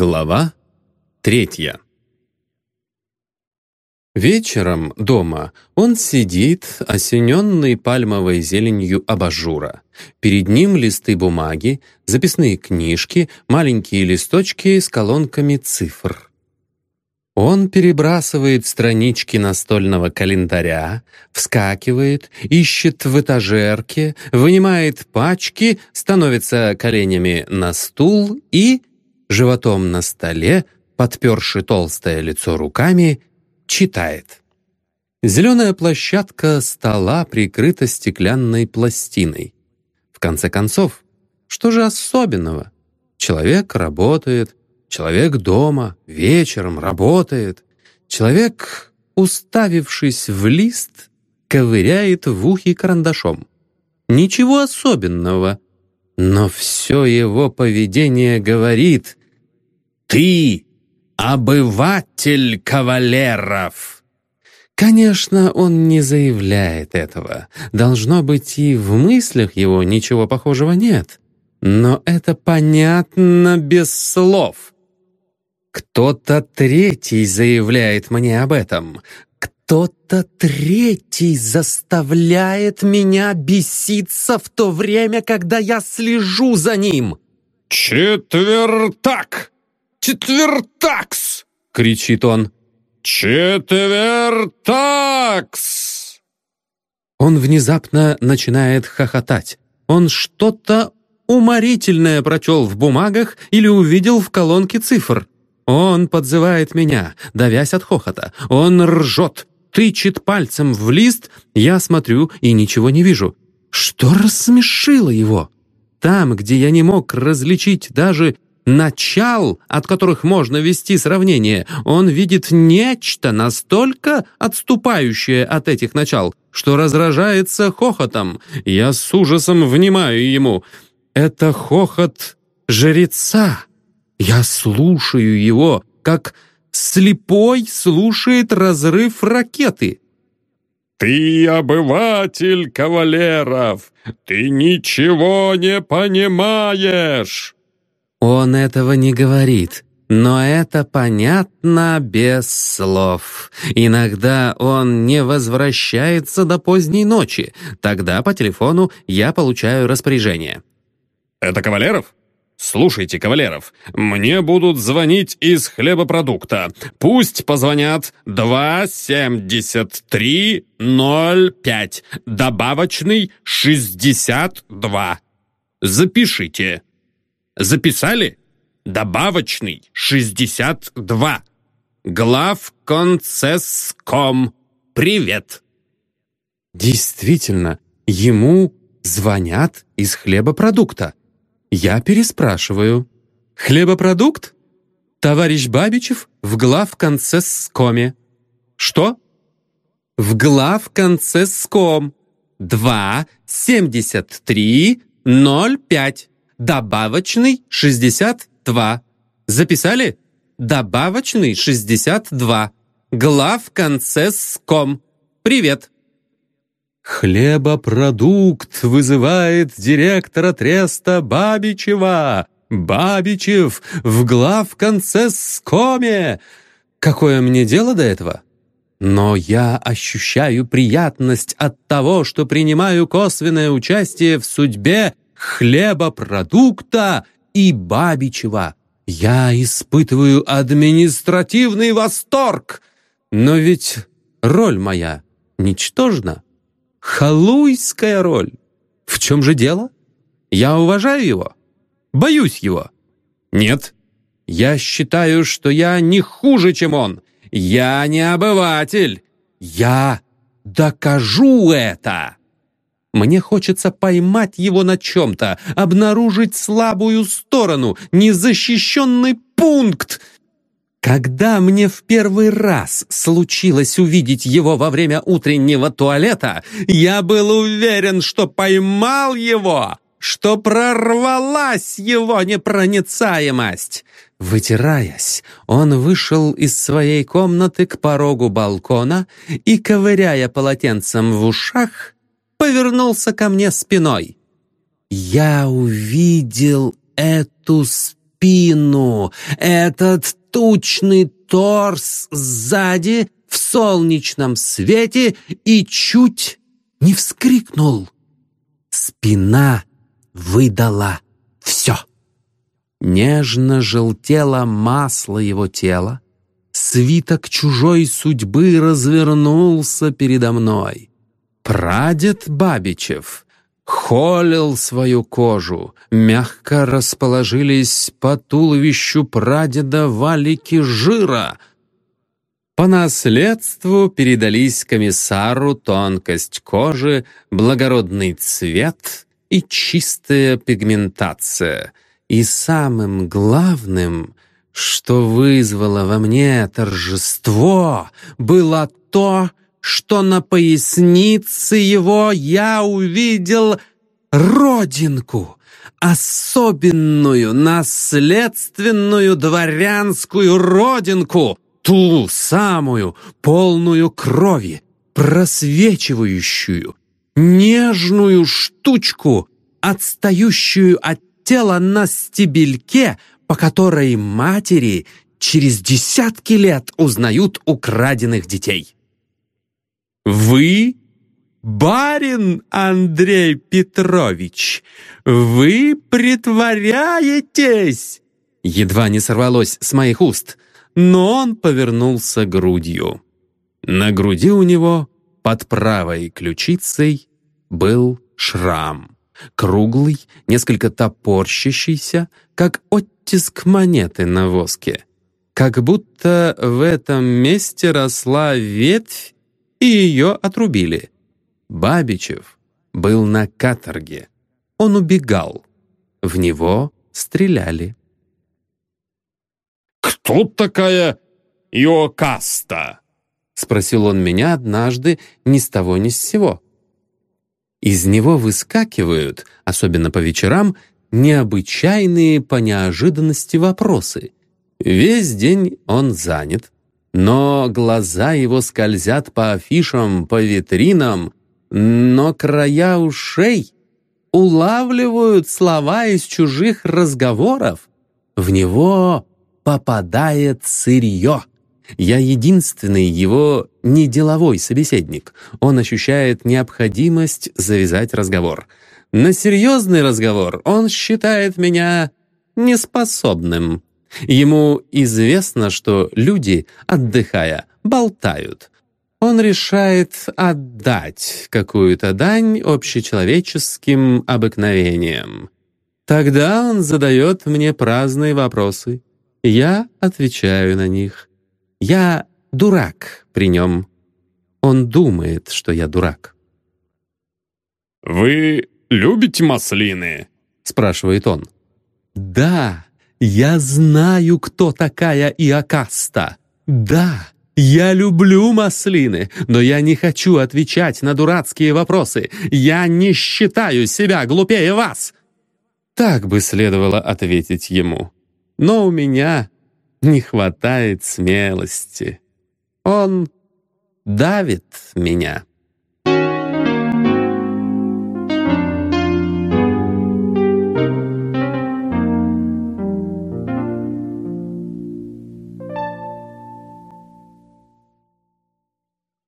Глава третья Вечером дома он сидит, осененный пальмовой зеленью абажура. Перед ним листы бумаги, записные книжки, маленькие листочки с колонками цифр. Он перебрасывает странички настольного календаря, вскакивает, ищет в этажерке, вынимает пачки, становится коленями на стул и, животом на столе, подперши толстое лицо руками, читает. Зеленая площадка стола прикрыта стеклянной пластиной. В конце концов, что же особенного? Человек работает, человек дома, вечером работает. Человек, уставившись в лист, ковыряет в ухе карандашом. Ничего особенного, но все его поведение говорит «Ты обыватель кавалеров!» Конечно, он не заявляет этого. Должно быть, и в мыслях его ничего похожего нет. Но это понятно без слов. Кто-то третий заявляет мне об этом. Кто-то третий заставляет меня беситься в то время, когда я слежу за ним. «Четвертак!» «Четвертакс!» — кричит он. «Четвертакс!» Он внезапно начинает хохотать. Он что-то уморительное прочел в бумагах или увидел в колонке цифр. Он подзывает меня, давясь от хохота. Он ржет, тычет пальцем в лист, я смотрю и ничего не вижу. Что рассмешило его? Там, где я не мог различить даже начал, от которых можно вести сравнение, он видит нечто настолько отступающее от этих начал, что разражается хохотом. Я с ужасом внимаю ему. Это хохот жреца. Я слушаю его, как слепой слушает разрыв ракеты. «Ты обыватель кавалеров! Ты ничего не понимаешь!» Он этого не говорит, но это понятно без слов. Иногда он не возвращается до поздней ночи. Тогда по телефону я получаю распоряжение. «Это Кавалеров?» «Слушайте, Кавалеров, мне будут звонить из хлебопродукта. Пусть позвонят 27305, добавочный 62. Запишите». Записали? Добавочный 62. Главконцесском. Привет. Действительно, ему звонят из хлебопродукта. Я переспрашиваю. «Хлебопродукт? Товарищ Бабичев в главконцесскоме». «Что?» «В главконцесском. 2 73 05». Добавочный 62. Записали? Добавочный 62. Главконцесском. Привет. Хлебопродукт вызывает директора треста Бабичева. Бабичев в главконцесскоме. Какое мне дело до этого? Но я ощущаю приятность от того, что принимаю косвенное участие в судьбе хлебопродукта и Бабичева. Я испытываю административный восторг. Но ведь роль моя ничтожна. Халуйская роль. В чем же дело? Я уважаю его? Боюсь его? Нет. Я считаю, что я не хуже, чем он. Я не обыватель. Я докажу это. Мне хочется поймать его на чем-то, обнаружить слабую сторону, незащищенный пункт. Когда мне в первый раз случилось увидеть его во время утреннего туалета, я был уверен, что поймал его, что прорвалась его непроницаемость. Вытираясь, он вышел из своей комнаты к порогу балкона и, ковыряя полотенцем в ушах, повернулся ко мне спиной. Я увидел эту спину, этот тучный торс сзади в солнечном свете и чуть не вскрикнул. Спина выдала все. Нежно желтело масло его тела, свиток чужой судьбы развернулся передо мной. Прадед Бабичев холил свою кожу, мягко расположились по туловищу прадеда валики жира. По наследству передались комиссару тонкость кожи, благородный цвет и чистая пигментация. И самым главным — что вызвало во мне торжество, было то, что на пояснице его я увидел родинку, особенную наследственную дворянскую родинку, ту самую, полную крови, просвечивающую, нежную штучку, отстающую от тела на стебельке, по которой матери через десятки лет узнают украденных детей. Вы барин Андрей Петрович, вы притворяетесь!» Едва не сорвалось с моих уст, но он повернулся грудью. На груди у него под правой ключицей был шрам. Круглый, несколько топорщащийся, как оттиск монеты на воске. Как будто в этом месте росла ветвь, и ее отрубили. Бабичев был на каторге. Он убегал. В него стреляли. «Кто такая Иокаста?» — спросил он меня однажды ни с того ни с сего. Из него выскакивают, особенно по вечерам, необычайные по неожиданности вопросы. Весь день он занят, но глаза его скользят по афишам, по витринам, но края ушей улавливают слова из чужих разговоров. В него попадает сырье. Я единственный его неделовой собеседник. Он ощущает необходимость завязать разговор. На серьезный разговор он считает меня неспособным. Ему известно, что люди, отдыхая, болтают. Он решает отдать какую-то дань общечеловеческим обыкновениям. Тогда он задает мне праздные вопросы. Я отвечаю на них. Я дурак при нем. Он думает, что я дурак. «Вы любите маслины?» — спрашивает он. «Да, я знаю, кто такая Иокаста. Да, я люблю маслины, но я не хочу отвечать на дурацкие вопросы. Я не считаю себя глупее вас». Так бы следовало ответить ему. Но у меня не хватает смелости. Он давит меня.